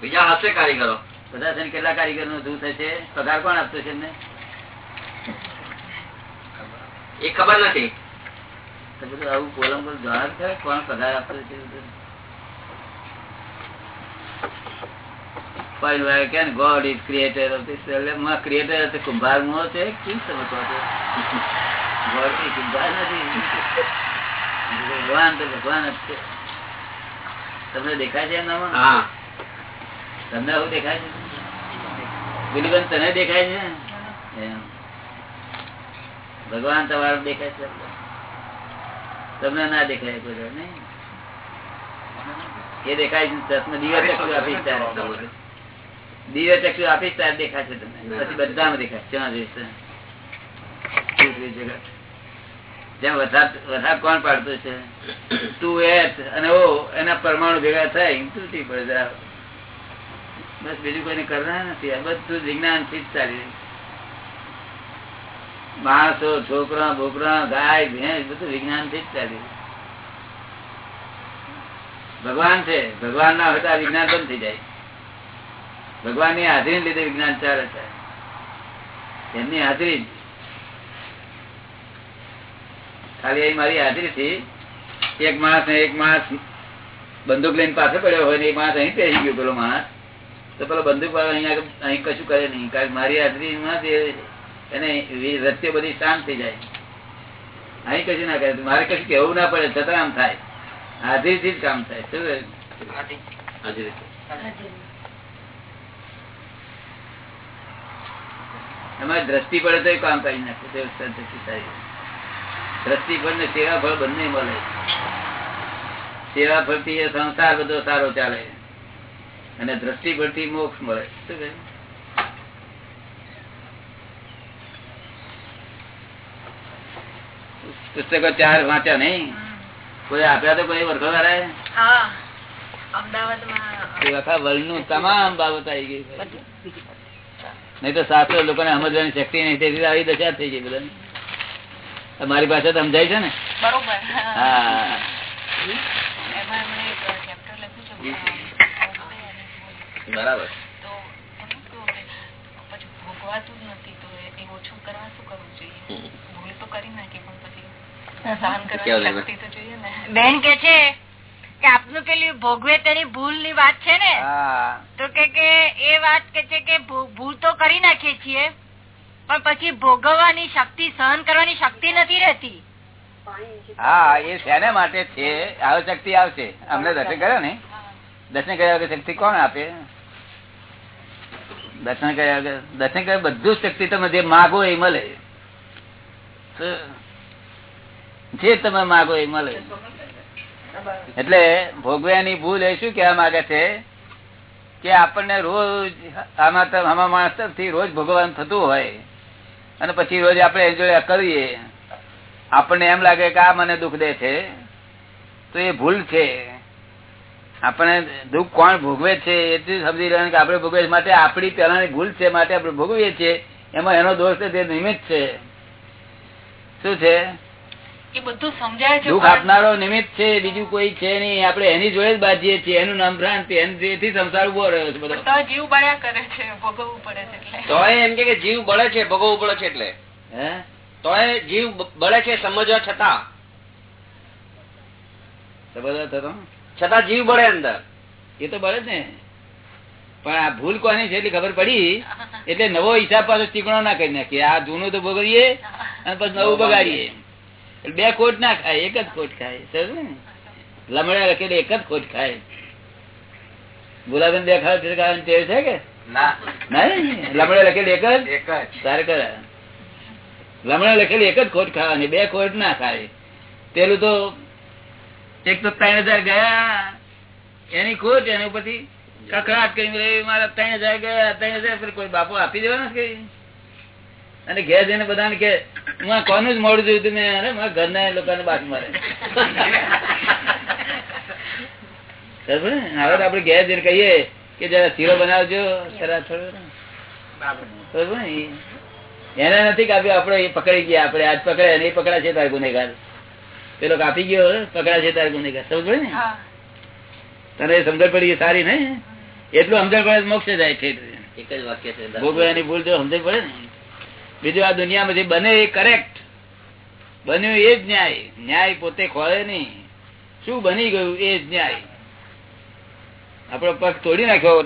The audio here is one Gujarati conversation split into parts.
બીજા હશે કારીગરો? બધા છે કેટલા કારીગરનું ધૂ થશે? પગાર કોણ આપતો છે એમને? એ ખબર નથી. આવું કોલમ પર જણાવ છે કોણ પગાર આપતો છે God is creator of this એટલે ક્રિએટર એટલે કુંભાર નો છે? કેમ ગોડ કુંભાર નથી. ભગવાન તો ભગવાન જ છે. તમને દેખાય છે એમનામાં? તમને આવું દેખાય છે? બિલકુલ તને દેખાય છે? ભગવાન તમારું દેખાય છે? તમને ના દેખાય કોઈ નહીં? એ દેખાય છે દિવ્ય ચક્ષુ આપીશ ત્યારે દિવ્ય ચક્ષુ આપીશ ત્યારે તમને. પછી બધામાં દેખાય છે. ક્યાં? પૃથ્વી જગત વરસાદ વરસાદ કોણ પાડતું છે? તું એચ અને ઓ, એના પરમાણુ ભેગા થાય તૂટી પડે બસ બીજું કોઈને કરતા નથી. બધું વિજ્ઞાનથી જ ચાલી માણસો, છોકરા, બોકરા, ગાય, ભેંસ, બધું વિજ્ઞાનથી જ ચાલી ભગવાન છે. ભગવાન ના હોય તો આ વિજ્ઞાન બંધ થઈ જાય. ભગવાનની હાજરી લીધે વિજ્ઞાન ચાલે છે. એમની હાજરી. ખાલી અહીં મારી હાજરી થી એક માણસ ને એક માણસ બંદૂક લઈને પાછળ પડ્યો હોય ને એક માણસ અહીં પહેરી ગયો પેલો માણસ. તો પેલો બંદૂક વાળો અહીંયા અહીં કશું કરે નહીં. કારણ મારી હાજરીમાં જ એને રસ્તે બધી શાંત થઈ જાય. અહીં કશું ના કરે. મારે કશું કેવું ના પડે. છતાં આમ થાય. હાજરીથી જ કામ થાય. શું? હાજરી. એમાં દ્રષ્ટિ પડે તો કામ કરી નાખે. દ્રષ્ટિ થાય દ્રષ્ટિ ને સેવા ફળ બંને મળે. સેવા ફળથી એ સંસાર બધો સારો ચાલે. અને દ્રષ્ટિ ફળથી મોક્ષ મળે. શું કહે? પુસ્તકો ચાર વાંચ્યા નહીં. કોઈ આપ્યા તો કોઈ વર્ખો એ આખા વર્લ્ડનું તમામ બાબત આવી ગઈ. નહીં તો શાસ્ત્રો લોકોને સમજવાની શક્તિ નહીં. તેથી આવી દશા થઈ ગઈ બધા મારી પાસે સમજાય છે ને? બરોબર. હા. બરાબર. તો એનું કેવું કે પછી ભોગવાતું જ નથી તો એ એ ઓછું કરવા શું કરવું જોઈએ? ભૂલ તો કરી નાખી પણ પછી સહન કરવાની શક્તિ તો જોઈએ ને. બેન કે છે કે આપનું પેલી ભોગવે તેની ભૂલની વાત છે ને? તો કે કે એ વાત કે છે કે ભૂ- ભૂલ તો કરી નાખીએ છીએ. પણ પછી ભોગવવાની શક્તિ સહન કરવાની શક્તિ નથી રહેતી. હા, એ શેને માટે છે? આવે શક્તિ આવશે. અમને દર્શન કર્યો ને? દર્શન કર્યા વગર શક્તિ કોણ આપે? દર્શન કર્યા વગર દર્શન કર્યા બધું શક્તિ તમે જે માગો એ મળે. જે તમે માગો એ મળે. એટલે ભોગવ્યાની ભૂલ એ શું કેવા માંગે છે? કે આપણને રોજ આમાં આમાં માણસ તરફથી રોજ ભોગવાન થતું હોય. અને પછી રોજ આપણે એની કરીએ. આપણને એમ લાગે કે આ મને દુઃખ દે છે. તો એ ભૂલ છે. આપણે દુઃખ કોણ ભોગવે છે એટલું સમજી રહ્યા કે આપણે ભોગવે માટે આપણી પહેલાની ભૂલ છે માટે આપણે ભોગવીએ છીએ. એમાં એનો દોષ તે નિમિત્ત છે. શું છે? એ બધું સમજાય છે દુઃખ આપનારો નિમિત્ત છે બીજું કોઈ છે નહીં. આપણે એની જોડે જ બાજીએ છીએ. એનું નામ ભ્રાંતિ. એનાથી સંસાર ઊભો રહ્યો છે બધો. જીવ બળ્યા કરે છે ભોગવવું પડે છે એટલે. તોય એમ કે જીવ બળે છે ભોગવવું પડે છે એટલે. હે? એ જીવ બળે છે સમજવા છતાં. તો છતાં જીવ બળે અંદર. એ તો બળે જ ને. પણ આ ભૂલ કોની છે એટલી ખબર પડી? એટલે નવો હિસાબ પાછો ચીકણો ના કરી નાખીએ. આ જૂનું તો ભોગવીએ અને પછી નવું બગાડીએ બે કોટ ના ખાય એક જ ખોટ ખાય સમજ્યો ને? લમડે લખેલી એક જ કોટ ખાય. ગુલાબન બે છે ખાવાની તે છે કે? લમડે લખેલી એક જ? એક કરે. લમડે લખેલી એક જ ખોટ ખાવાની બે ખોટ ના ખાય. પેલું તો એક તો ત્રણ હજાર ગયા એની ખોટ એની પછી કકડાટ કરી મારા ત્રણ હજાર ગયા ત્રણ હજાર કોઈ બાપુ આપી દેવાના કઈ અને ઘેર જઈને બધાને કે હું કોનું જ મોડું જોયું તું? મેં અરે મારા ઘરના લોકોને બાદ મારે. હવે તો આપડે ઘેર જઈને કહીએ કે જરા શીરો બનાવજો જરા થોડો. એને નથી કાપ્યો આપડે પકડી ગયા આપડે આજ પકડે અને એ પકડા છે તાર ગુનેગાર. પેલો કાપી ગયો પકડા છે તાર ગુનેગાર. સમજ પડે ને તને સમજણ પડી સારી ને? એટલું સમજણ પડે મોક્ષે જાય છે એક જ વાક્ય છે ભોગવાની ભૂલ તો સમજણ પડે ને? બીજું આ દુનિયામાં બને એ કરેક્ટ બન્યું એ જ ન્યાય. ન્યાય પોતે ખોળે નહીં. શું બની ગયું એ જ ન્યાય? આપણો પગ તોડી નાખ્યો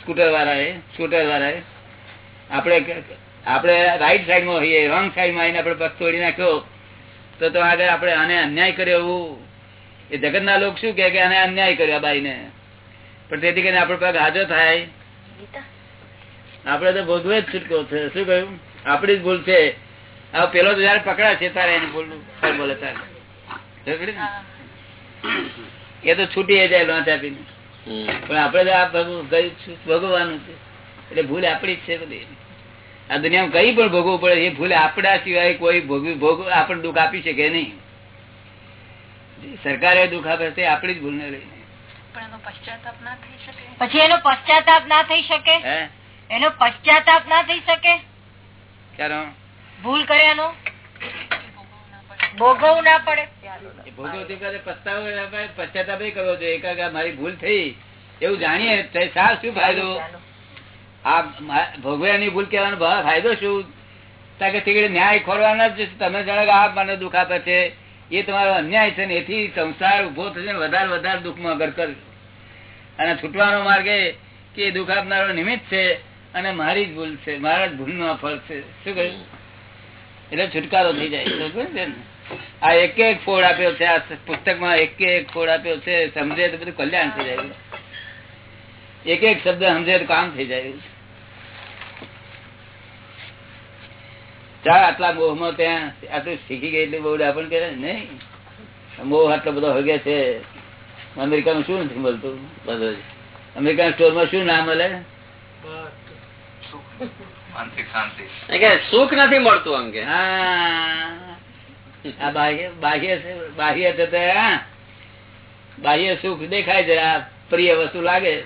સ્કૂટર વાળાએ સ્કૂટર વાળાએ આપણે આપણે રાઈટ સાઈડમાં હોઈએ રોંગ સાઈડમાં આવીને આપણે પગ તોડી નાખ્યો, તો તો આગળ આપણે આને અન્યાય કર્યો એવું? એ જગતના લોકો શું કે કે આને અન્યાય કર્યો આ બાઈને? પણ તેથી કરીને આપણો પગ હાજો થાય. આપડે તો ભોગવે જ છૂટકો છે. શું કહ્યું? આપડી જ ભૂલ છે. હવે પેલો તો જયારે પકડા છે તારે એની ભૂલ બોલે તારે એ તો છૂટી જાય લોચ આપીને. પણ આપડે તો આ ભોગવવાનું છે. એટલે ભૂલ આપડી જ છે બધી આ દુનિયામાં કઈ પણ ભોગવવું પડે એ ભૂલ આપડા સિવાય કોઈ ભોગવી ભોગ આપણને દુઃખ આપી શકે નહીં. સરકારે દુઃખ આપે તે આપડી જ ભૂલ ને લઈને. પણ એનો પશ્ચાતાપ ના થઈ શકે. પછી એનો પશ્ચાતાપ ના થઈ શકે? હે? એનો પશ્ચાતાપ ના થઈ શકે? ભૂલ કર્યાનો? ભોગવવું ના પડે. ભોગવવું ના પડે એ ભોગવતી વખતે પસ્તાવો પશ્ચાતાપ કરવો જોઈએ. કારણ મારી ભૂલ થઈ એવું જાણીએ. તો શું ફાયદો? આ ભોગવ્યાની ભૂલ કહેવાનો ફાયદો શું? કારણ કે ન્યાય ખોરવાના જ. તમે જાણો કે આ મને દુઃખ આપે છે. એ તમારો અન્યાય છે ને એથી સંસાર ઊભો થશે ને વધારે વધારે દુઃખમાં અગર કર અને છૂટવાનો માર્ગ એ કે દુઃખ આપનારો નિમિત્ત છે. અને મારી જ ભૂલ છે, મારા જ ભૂલનો ફળ છે. શું કહ્યું? એટલે છુટકારો થઈ જાય. આ એક એક ફોડ આપ્યો છે, આ પુસ્તકમાં એક એક ફોડ આપ્યો છે, સમજે તો બધું કલ્યાણ થઈ જાય. એક એક શબ્દ સમજે તો કામ થઈ જાય. ચાલ, આટલા મોહમાં ત્યાં આટલું શીખી ગઈ એટલી બહુ ડાપણ કરે ને? નહીં. મોહ આટલો બધો હગે છે. અમેરિકાનું શું નથી મળતું? બધું અમેરિકાના સ્ટોર સ્ટોરમાં શું ના મળે? માનસિક શાંતિ. સુખ નથી મળતું એમ કે. હા. બાહ્ય બાહ્ય સુખ દેખાય છે આ પ્રિય વસ્તુ લાગે.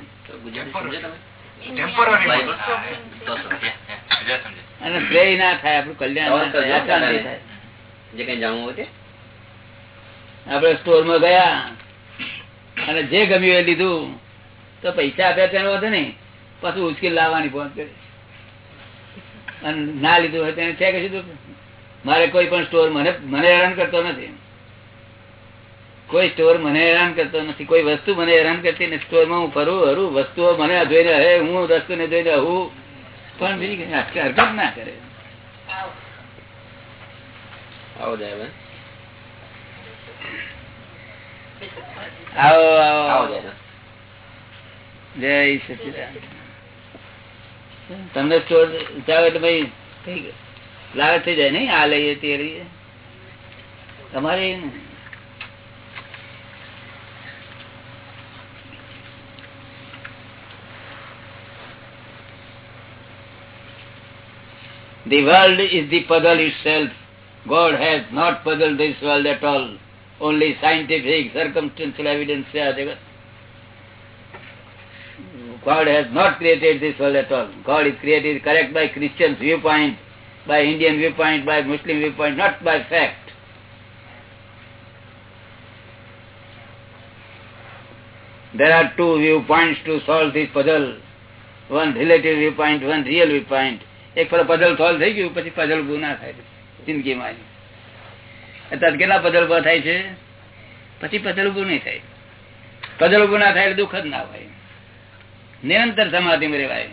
અને પ્રેય ના થાય આપણું કલ્યાણ થાય જે કઈ જાણવું હોય તે. આપણે સ્ટોરમાં ગયા અને જે ગમ્યું એ લીધું તો પૈસા આપ્યા તેનો વધુ નહીં. પાછું ઉશ્કેલ લાવવાની ફોન કરી. અને ના લીધું હોય તેને છે કે સીધું મારે કોઈ પણ સ્ટોર મને મને હેરાન કરતો નથી. કોઈ સ્ટોર મને હેરાન કરતો નથી. કોઈ વસ્તુ મને હેરાન કરતી નથી. સ્ટોરમાં હું ફરું હરું વસ્તુઓ મને જોઈને હે હું રસ્તો ને જોઈને હું પણ બીજી હરકત ના કરે. આવો જાય આવો આવો જય સચિદાન તમને સ્ટોર જાવ એટલે ભાઈ લાગે થઈ જાય નઈ આ લઈએ તે લઈએ તમારે The world is the puzzle itself. God has not puzzled this world at all. Only scientific, circumstantial evidence God has not created this world at all. God is created correct by Christian viewpoint, by Indian viewpoint, by Muslim viewpoint, not by fact. There are two viewpoints to solve this puzzle. One relative viewpoint, one real viewpoint. એક ફરો પઝલ સોલ્વ થઈ ગયું પછી પઝલ ઉભું ના થાય જિંદગીમાં અત્યારે કેટલા પઝલ ઊભા થાય છે પછી પઝલ ઉભું નહીં થાય પઝલ ઉભું ના થાય એટલે દુઃખ જ ના હોય નિરંતર સમાધિમાં રહેવાય.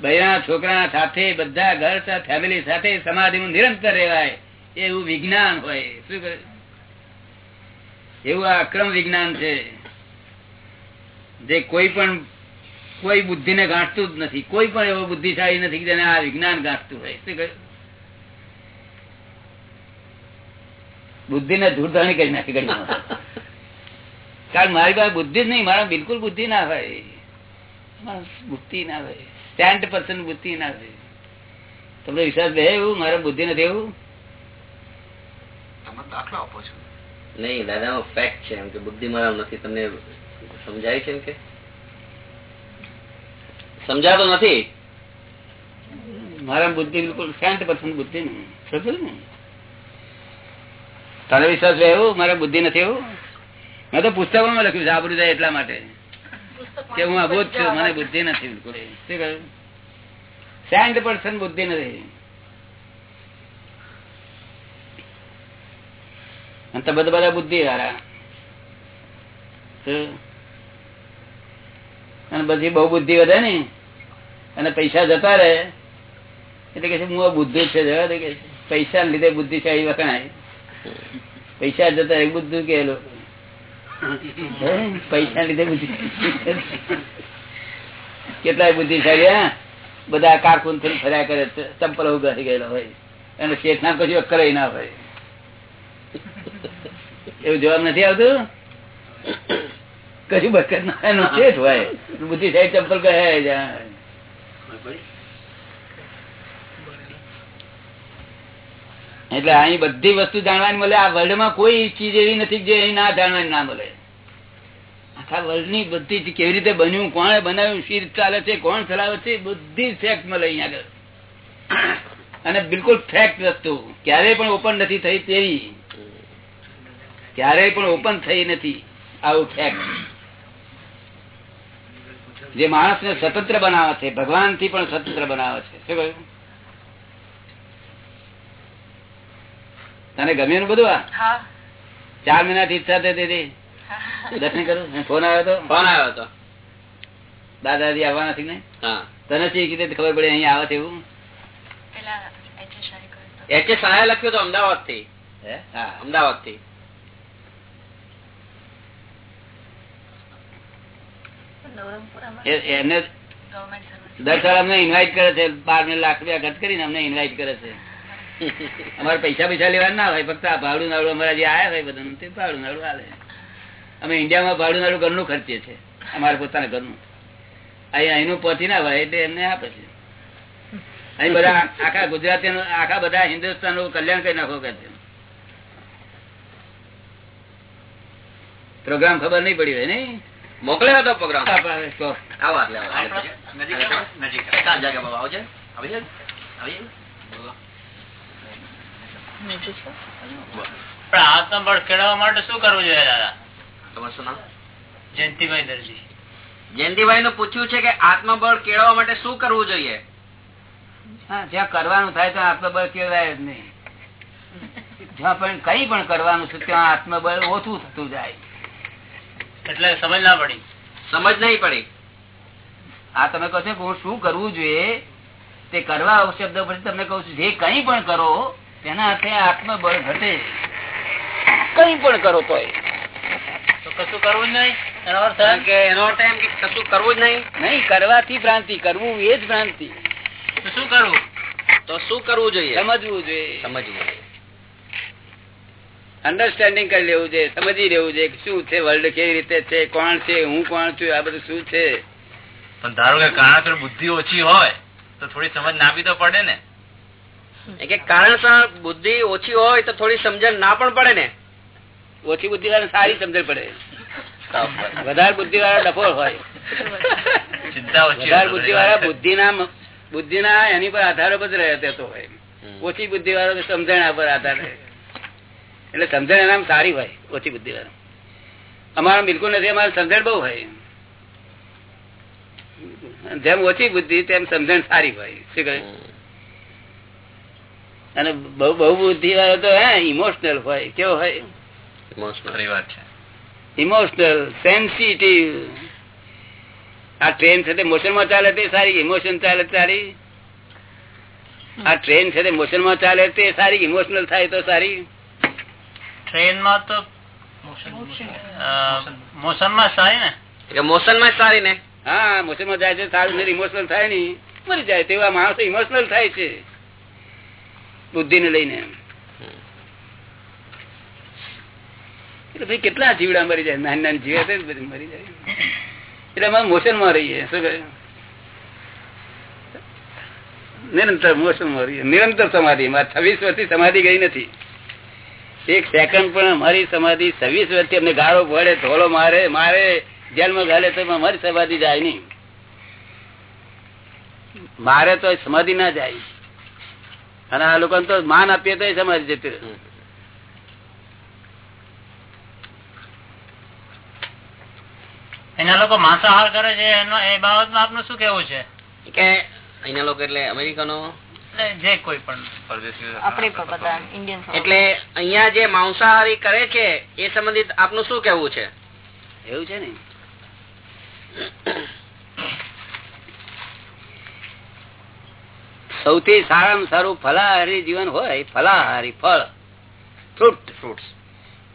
બૈરા છોકરા સાથે બધા ઘર સાથે ફેમિલી સાથે સમાધિમાં નિરંતર રહેવાય. એવું વિજ્ઞાન હોય. શું કહે? એવું આ અક્રમ વિજ્ઞાન છે. જે કોઈ પણ કોઈ બુદ્ધિ ને ગાંઠતું જ નથી. કોઈ પણ એવો બુદ્ધિશાળી નથી જેને આ વિજ્ઞાન ગાંઠતું હોય. શું કહ્યું બુદ્ધિ ને ધૂળધાણી કરી નાખી. કારણ મારી પાસે બુદ્ધિ જ નહીં. મારા બિલકુલ બુદ્ધિ ના હોય. બુદ્ધિ ના હોય સ્ટેન્ડ પર્સન બુદ્ધિ ના હોય તમને વિશ્વાસ બે એવું? મારા બુદ્ધિ નથી એવું? તમે દાખલો આપો છો. નહીં દાદા ફેક્ટ છે. એમ કે બુદ્ધિ મારા નથી. તમને સમજાય છે એમ કે? સમજાતો નથી? મારા બુદ્ધિ બિલકુલ શાંત પર્સન બુદ્ધિ નહીં સમજ્યું ને? તારે વિશ્વાસ બે એવું? મારા બુદ્ધિ નથી એવું? મેં તો પુસ્તકોમાં લખ્યું છે આબરૂ જાય એટલા માટે. કે હું અબોધ છું મને બુદ્ધિ નથી બિલકુલ. શું કહ્યું? સેન્ટ પર્સન બુદ્ધિ નથી. અને તમે બધા બુદ્ધિ વાળા અને પછી બહુ બુદ્ધિ વધે ને અને પૈસા જતા રહે એટલે કે છે, હું બુદ્ધિ છે જવા દે. કે છે. પૈસા લીધે બુદ્ધિશાળી વખણાય. પૈસા જતા રહે બુદ્ધિ કે લોકો. પૈસા લીધે બુદ્ધિ. કેટલાય બુદ્ધિશાળી, હા? બધા કારકુન થઈને ફર્યા કરે ચંપલ ઉગાડી ગયેલો હોય. અને શેઠ ના કશું અક્કર ના હોય. એવું જવાબ નથી આવતું? કશું બકર ના એનો શેઠ હોય. બુદ્ધિશાળી ચંપલ કહે એટલે અહીં બધી વસ્તુ જાણવાની મળે, આ વર્લ્ડમાં કોઈ ચીજ એવી નથી જે અહીં ના જાણવાની ના મળે. આખા વર્લ્ડની બધી જ કેવી રીતે બન્યું કોણે બનાવ્યું શી ચાલે છે કોણ ચલાવે છે બધી ફેક્ટ મળે અહીંયા આગળ. અને બિલકુલ ફેક્ટ વસ્તુ ક્યારેય પણ ઓપન નથી થઈ તેવી ક્યારેય પણ ઓપન થઈ નથી આવું ફેક્ટ જે માણસને સ્વતંત્ર બનાવે છે ભગવાનથી પણ સ્વતંત્ર બનાવે છે. શું કહ્યું? તને ગમ્યું બધું આ? ચાર મહિના થી ઈચ્છા થતી હતી. દર્શન કરું ફોન આવ્યો તો? ફોન આવ્યો હતો દાદાજી આવવાના નથી ને? તને શી કીધે ખબર પડે અહીંયા આવે છે એવું? હતો. એચ એસ લખ્યું હતું અમદાવાદથી હા. અમદાવાદથી એ- એને Government service. દર અમને ઇન્વાઇટ કરે છે. બાર ને લાખ રૂપિયા ખર્ચ કરીને અમને ઇન્વાઇટ કરે છે. અમારે પૈસા પૈસા લેવા ના હોય. ફક્ત આ ભાડું નાડું અમારા જે આવ્યા હોય બધા ભાવડું ભાડું નાડું હાલે. અમે ઇન્ડિયામાં ભાડું નાડું ઘરનું ખર્ચીએ છીએ. અમારા પોતાના ઘરનું. અહીં અહીંનું પહોંચી ના હોય એટલે એમને આપે છે. અહીં બધા આખા ગુજરાતી આખા બધા હિન્દુસ્તાનનું કલ્યાણ કરી નાખો કે છે. પ્રોગ્રામ ખબર નહીં પડી હોય નઈ મોકલ્યો હતો પ્રોગ્રામ. પણ આત્મબળ કેળવવા માટે શું કરવું જોઈએ દાદા? તમારું શું નામ? જયંતિભાઈ દરજી. જયંતિભાઈ નું પૂછ્યું છે કે આત્મબળ કેળવવા માટે શું કરવું જોઈએ? જ્યાં કરવાનું થાય ત્યાં આત્મબળ કેળવાય જ નહીં. જ્યાં પણ કઈ પણ કરવાનું છે ત્યાં આત્મબળ ઓછું થતું જાય. એટલે સમજ ના પડી. સમજ નહીં પડી. આ તમે કહો છો કે હું શું કરવું જોઈએ? તે કરવા શબ્દ પછી તમને કહું છું જે કઈ પણ કરો તેના હાથે આત્મબળ ઘટે. કઈ પણ કરો તોય. તો કશું કરવું જ નહીં? એનો અર્થ કે એનો ટાઈમ કે કશું કરવું જ નહીં? નહીં કરવાથી ભ્રાંતિ કરવું એ જ ભ્રાંતિ. શું કરવું? તો શું કરવું જોઈએ? સમજવું જોઈએ. સમજવું અન્ડરસ્ટેન્ડિંગ કરી લેવું છે સમજી લેવું છે કે શું છે વર્લ્ડ કેવી રીતે છે કોણ છે હું કોણ છું આ બધું શું છે? પણ ધારો કે કારણસર બુદ્ધિ ઓછી હોય તો થોડી સમજ ના તો પડે ને. કે કારણસર બુદ્ધિ ઓછી હોય તો થોડી સમજણ ના પણ પડે ને. ઓછી બુદ્ધિ વાળા સારી સમજણ પડે. વધારે બુદ્ધિ વાળા ડફોળ હોય વધારે બુદ્ધિ વાળા બુદ્ધિ ના બુદ્ધિ ના એની પર આધાર જ રહેતો હોય. ઓછી બુદ્ધિ વાળો સમજણ પર આધાર રહે. એટલે સમજણ એના સારી હોય ઓછી બુદ્ધિ વાળા અમારો બિલકુલ નથી અમારે સમજણ બહુ હોય. જેમ ઓછી બુદ્ધિ તેમ સમજણ સારી હોય. શું કહે? અને બહુ બહુ બુદ્ધિ વાળો તો હે ઇમોશનલ હોય કેવો હોય? ઇમોશનલ સેન્સિટિવ આ ટ્રેન છે તે મોશનમાં ચાલે તે સારી ઇમોશન ચાલે સારી આ ટ્રેન છે તે મોશનમાં ચાલે તે સારી ઇમોશનલ થાય તો સારી. ટ્રેનમાં તો મોશનમાં સારી ને? એટલે મોશનમાં સારી ને? હા મોશનમાં જાય છે સારું નથી ઇમોશનલ થાય નહીં. મરી જાય તેવા માણસો ઇમોશનલ થાય છે. બુદ્ધિ ને લઈને. એટલે કેટલા જીવડા મરી જાય? નાની નાની જીવે છે બધી મરી જાય. એટલે અમે મોશનમાં રહીએ, શું કહે નિરંતર મોશનમાં રહીએ. નિરંતર સમાધિ. મારે છવ્વીસ વર્ષથી સમાધિ ગઈ નથી. એક સેકન્ડ પણ અમારી સમાધિ છવ્વીસ વર્ષથી અમને ગાળો પડે ધોળો મારે મારે, જેલમાં ગાલે તો અમારી સમાધિ જાય નહીં. મારે તો સમાધિ ના જાય. અને આ લોકોને તો માન આપીએ તો સમાધિ જતી રહે. એના લોકો માંસાહાર કરે છે એનો એ બાબતમાં આપનું શું કેવું છે? કે અહીંના લોકો એટલે અમેરિકનો? જે કોઈ પણ એટલે અહિયાં જે માંસાહારી કરે છે એ સંબંધિત આપનું શું કેવું છે? એવું છે ને? સૌથી સારામાં સારું ફલાહારી જીવન હોય ફલાહારી ફળ ફ્રૂટ ફ્રૂટ્સ.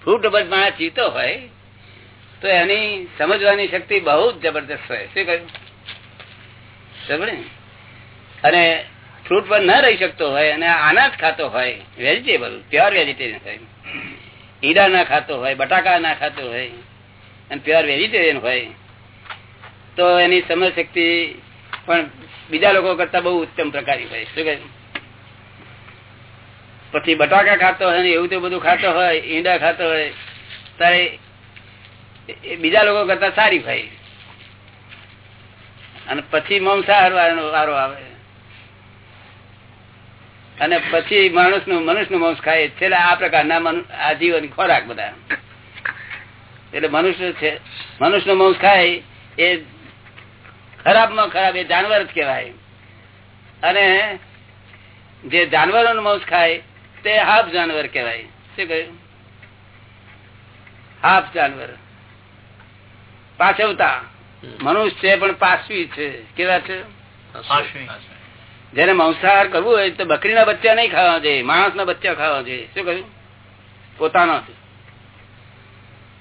ફ્રૂટ બધા જીતો હોય તો એની સમજવાની શક્તિ બહુ જ જબરદસ્ત હોય શું કહ્યું? સમજે? અને ફ્રૂટ પર ન રહી શકતો હોય અને અનાજ ખાતો હોય, વેજીટેબલ, પ્યોર વેજીટેરિયન હોય, ઈડા ના ખાતો હોય, બટાકા ના ખાતો હોય, અને પ્યોર વેજીટેરિયન હોય, તો એની સમજ શક્તિ પણ બીજા લોકો કરતા બહુ ઉત્તમ પ્રકારની હોય. શું કહ્યું? પછી બટાકા ખાતો હોય એવું તો બધું ખાતો હોય, ઈંડા ખાતો હોય ત્યારે બીજા લોકો કરતા સારી ભાઈ અને પછી માંસાહાર વારો આવે. અને પછી માણસનું મનુષ્યનું માંસ ખાય. છેલ્લે આ પ્રકારના આજીવન ખોરાક બધા. એટલે મનુષ્ય છે મનુષ્યનું ખાય એ ખરાબમાં ખરાબ એ જાનવર જ કહેવાય. અને જે જાનવરો નું માંસ ખાય તે હાફ જાનવર કહેવાય. શું કહ્યું? હાફ જાનવર. પાછવતા. મનુષ્ય છે પણ પાછવી છે. કેવા છે? જેને માંસાહાર કરવું હોય તો બકરીના બચ્ચા નહીં ખાવા જોઈએ માણસના બચ્ચા ખાવા જોઈએ. શું કહ્યું? પોતાના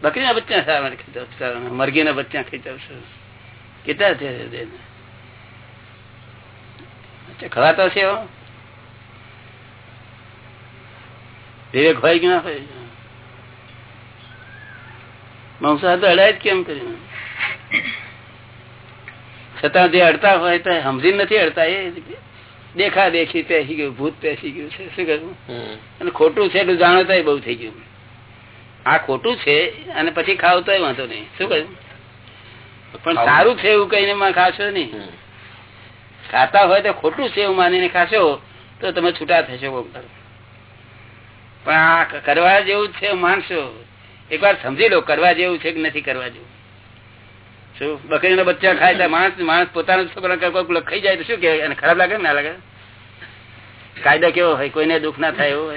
બકરીના બચ્ચા સારા ખીચવશે મરઘીના બચ્ચા ખીચવશે કેટલા છે ખવાતો છે એવો? વિવેક હોય કે ના હોય? માંસાહાર તો અડાય જ કેમ કર્યું છતાં જે અડતા હોય તો સમજી નથી અડતા એ દેખા દેખી પેસી ગયું ભૂત પેસી ગયું છે શું કહ્યું અને ખોટું છે એટલું જાણો તો બહુ થઈ ગયું. આ ખોટું છે અને પછી ખાવ તો વાંધો નહીં. શું કહ્યું પણ સારું છે એવું કહીને ખાશો નહીં. ખાતા હોય તો ખોટું છે એવું માનીને ખાશો તો તમે છૂટા થશો કોક પણ આ કરવા જેવું છે માનશો. એકવાર સમજી લો કરવા જેવું છે કે નથી કરવા જેવું. શું? બકરીના બચ્ચા ખાય માણસ માણસ પોતાના છોકરા કોઈ ખાઈ જાય તો શું કે? ખરાબ લાગે ના લાગે? કાયદા કેવો હોય? કોઈને દુઃખ ના થાય એવું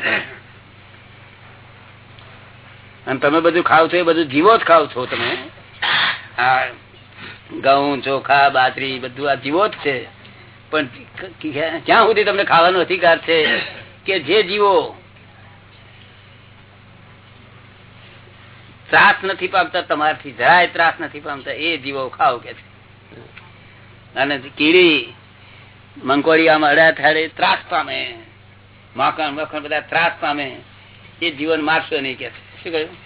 અને તમે બધું ખાવ છો, એ બધું જીવો જ ખાવ છો તમે? આ ઘઉં, ચોખા, બાજરી, બધું આ જીવો જ છે. પણ ક્યાં સુધી તમને ખાવાનો અધિકાર છે કે જે જીવો ત્રાસ નથી પામતા, તમારથી જરાય ત્રાસ નથી પામતા, એ જીવો ખાવ કે છે. અને કીડી મંકોડી આમ થાળે ત્રાસ પામે, માખણ, મખણ બધા ત્રાસ પામે, એ જીવન મારશો નહીં કે શું કહ્યું?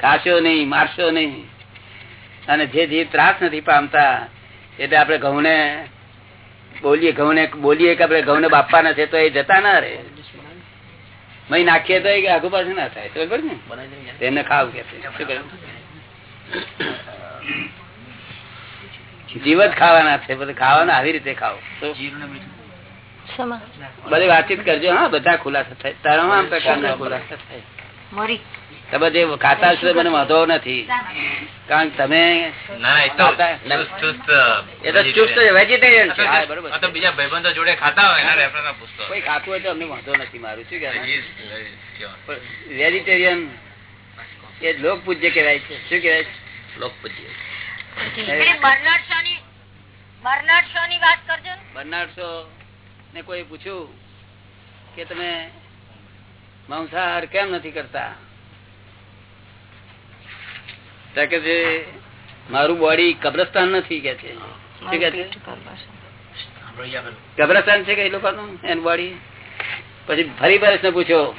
ખાશો નહીં, મારશો નહીં. અને જે જીવ ત્રાસ નથી પામતા, એટલે આપણે ઘઉં બોલીએ ઘઉં બોલીએ કે આપણે ઘઉં બાપા બાપવાના છે તો એ જતા ના રે મહી નાખીએ તો આગુ પાછું ના થાય. ખબર ને? તેને ખાવ કે જીવ જ ખાવાના છે બધું ખાવાના આવી રીતે ખાવ તો બધી વાતચીત કરજો હા બધા ખુલાસા થાય. તમામ પ્રકારના ખુલાસા થાય? મરી. તમે જે ખાતા છો મને વાંધો નથી. કારણ કે તમે એ તો ચુસ્ત વેજીટેરિયન છે. બીજા ભાઈબંધો જોડે ખાતા હોય એના કોઈ ખાતું હોય તો અમને વાંધો નથી મારું શું sure. વેજીટેરિયન એ લોક પૂજ્ય કહેવાય છે. શું કહેવાય? છે લોકપૂજ્ય પૂજ્ય શો ની. કોઈ પૂછ્યું કે તમે માંસાહાર કેમ નથી કરતા? કે છે મારું બોડી કબ્રસ્તાન નથી કે છે? શું કે છે? કબ્રસ્તાન. છે કે એ લોકોનું એનું બોડી? પછી ફરી પ્રશ્ન પૂછ્યો.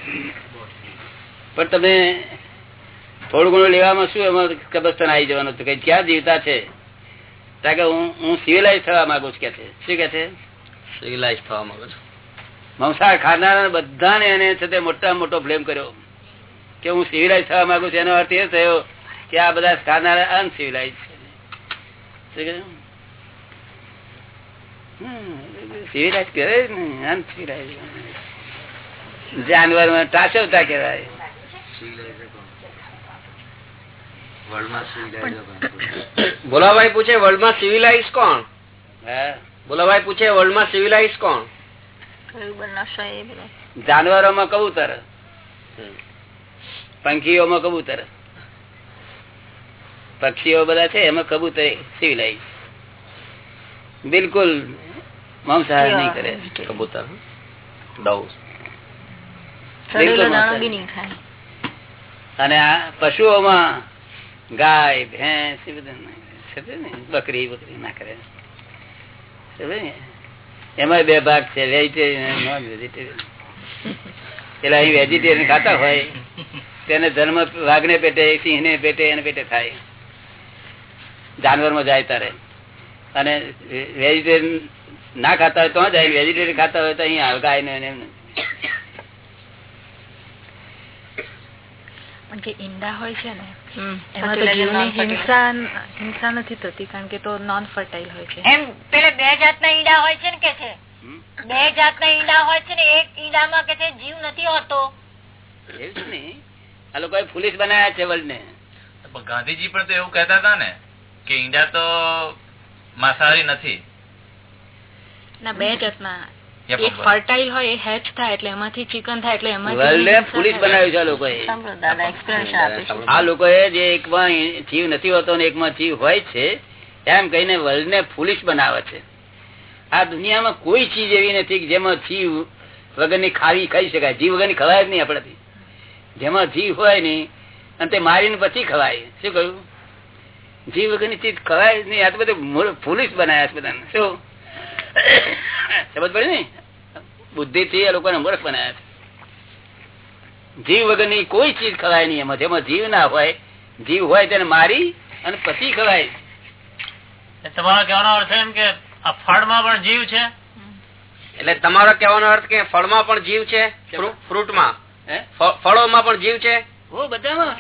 પણ તમે થોડું ઘણું લેવામાં શું એમાં કબ્રસ્તાન આવી જવાનું હતું? કે ક્યાં જીવતા છે? કારણ કે હું હું સિવિલાઇઝ થવા માંગુ છું કે છે. શું કે છે? સિવિલાઇઝ થવા માંગુ છું. મંસાહાર ખાનારા બધાને એને છે તે મોટા મોટો બ્લેમ કર્યો. કે હું સિવિલાઇઝ થવા માંગુ છું. એનો અર્થ એ થયો કે આ બધા ખાનારા અનસિવિલાઇઝ છે. શું કહ્યું? હમ, સિવિલાઇઝ કહેવાય ને અનસિવિલાઇઝ જાનવરમાં ટાચવતા કહેવાય. ભોલાભાઈ પૂછે વર્લ્ડમાં સિવિલાઇઝ કોણ? હા. ભોલાભાઈ પૂછે વર્લ્ડમાં સિવિલાઇઝ કોણ? જાનવરો માં કબૂતર પંખીઓ જાનવરોમાં કબૂતર. પંખીઓમાં કબૂતર. પક્ષીઓ બધા છે એમાં કબૂતર સિવિલાઇઝ બિલકુલ માંસાહાર નહીં કરે. કબૂતર અને આ પશુઓમાં ગાય ભેંસ એ બધું ના ને? બકરી બકરી ના કરે. એમાં બે ભાગ છે વેજીટેરિયન નોન વેજીટેરિયન પેલા અહીં વેજીટેરિયન ખાતા હોય તેને ધર્મ વાઘને પેટે સિંહને પેટે એને પેટે થાય. જાનવરમાં જાય તારે અને વેજીટેરિયન ના ખાતા હોય તો જાય વેજીટેરિયન ખાતા હોય તો અહીંયા આવે ગાય ને એને પણ જે ઈંડા હોય છે ને એમાં તો જીવની હિંસા હિંસા નથી થતી કારણ કે તો નોન ફર્ટાઇલ હોય છે. એમ પેલે બે જાતના ઈંડા હોય છે ને કે છે? બે જાતના ઈંડા હોય છે ને એક ઈંડામાં કે છે જીવ નથી હોતો? આ લોકોએ પોલીસ બનાયા છે વર્લ્ડ ને. પણ ગાંધીજી પણ તો એવું કહેતા હતા ને કે ઈંડા તો માંસાહારી નથી. ના બે જાતના. એક ફર્ટાઇલ હોય એ હેચ થાય એટલે એમાંથી ચિકન થાય એટલે એમાંથી પોલીસ બનાવ્યું છે લોકોએ. આ લોકોએ જે એકમાં જીવ નથી હોતો ને એકમાં જીવ હોય છે એમ કહીને વર્લ્ડ ને પોલીસ બનાવે છે. આ દુનિયામાં કોઈ ચીજ એવી નથી કે જેમાં જીવ વગરની ખાવી ખાઈ શકાય. જીવ વગરની ખવાય જ નહીં આપણાથી. જેમાં જીવ હોય નહીં અને તે મારીને પછી ખવાય. શું કહ્યું? જીવ વગરની ચીજ ખવાય નહીં આ તો બધું પોલીસ બનાયા છે બધાને. શું? સમજ પડી ને? બુદ્ધિ થી એ લોકોને મૂર્ખ બનાયા છે. જીવ વગરની કોઈ ચીજ ખવાય નહીં એમાં. જેમાં જીવ ના હોય જીવ હોય તેને મારી અને પછી ખવાય. તમારો કહેવાનો અર્થ એમ કે આ ફળમાં પણ જીવ છે? એટલે તમારો કહેવાનો અર્થ કે ફળમાં પણ જીવ છે? ફ્રુ- ફ્રૂટમાં? હે? ફળોમાં પણ જીવ છે? ઓ બધામાં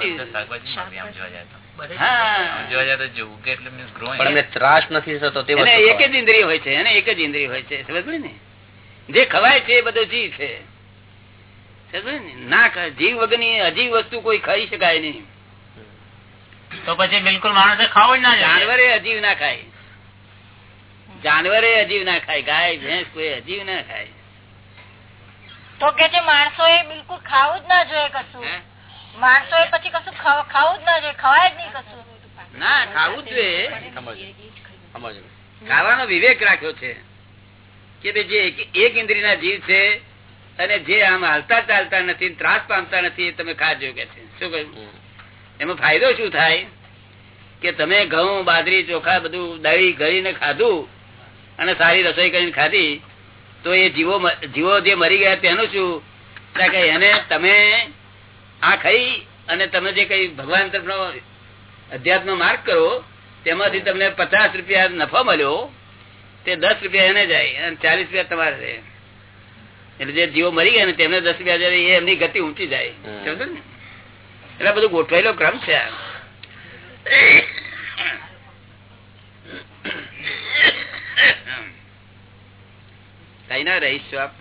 જે ઉગે એટલે means growing. પણ એમને ત્રાસ નથી થતો તે એને વસ્તુ એક જ ઇન્દ્રિય હોય છે એને એક જ ઇન્દ્રિય હોય છે સમજ ને? જે ખવાય છે એ બધો જીવ છે. સમજ પડી ને? જીવ વગરની અજીવ વસ્તુ કોઈ ખાઈ શકાય નહીં. તો પછી બિલકુલ માણસે ખાવું જ ના જાનવરે અજીવ ના ખાય. જાનવરે અજીવ ના ખાય. ગાય ભેંસ કોઈ અજીવ ના ખાય. તો કે છે માણસો એ બિલકુલ ખાવું જ ના જોઈએ કશું? માણસો એ પછી કશું ખાવું જ ના જોઈએ ખવાય જ નહીં કશું. ના ખાવું જ જોઈએ. ખાવાનો વિવેક રાખ્યો છે કે ભાઈ જે એક- ઇન્દ્રિયના જીવ છે અને જે આમ હાલતા ચાલતા નથી ત્રાસ પામતા નથી તમે ખાજો કે છે. શું કહ્યું? એમાં ફાયદો શું થાય? કે તમે ઘઉં બાજરી ચોખા બધું દળી ગળીને ખાધું અને સારી રસોઈ કરીને ખાધી તો એ જીવો જીવો જે મરી ગયા તેનું શું? એટલે કે એને તમે આ ખાઈ અને તમે જે કઈ ભગવાન તરફનો અધ્યાત્મ માર્ગ કરો તેમાંથી તમને પચાસ રૂપિયા નફો મળ્યો તે દસ રૂપિયા એને જાય અને ચાલીસ રૂપિયા તમારે રહે. એટલે જે જીવો મરી ગયા ને તેમને દસ રૂપિયા જાય એ એમની ગતિ ઊંચી જાય. ને? એટલે બધું ગોઠવાયેલો ક્રમ છે. કઈ ના રહીશ આપ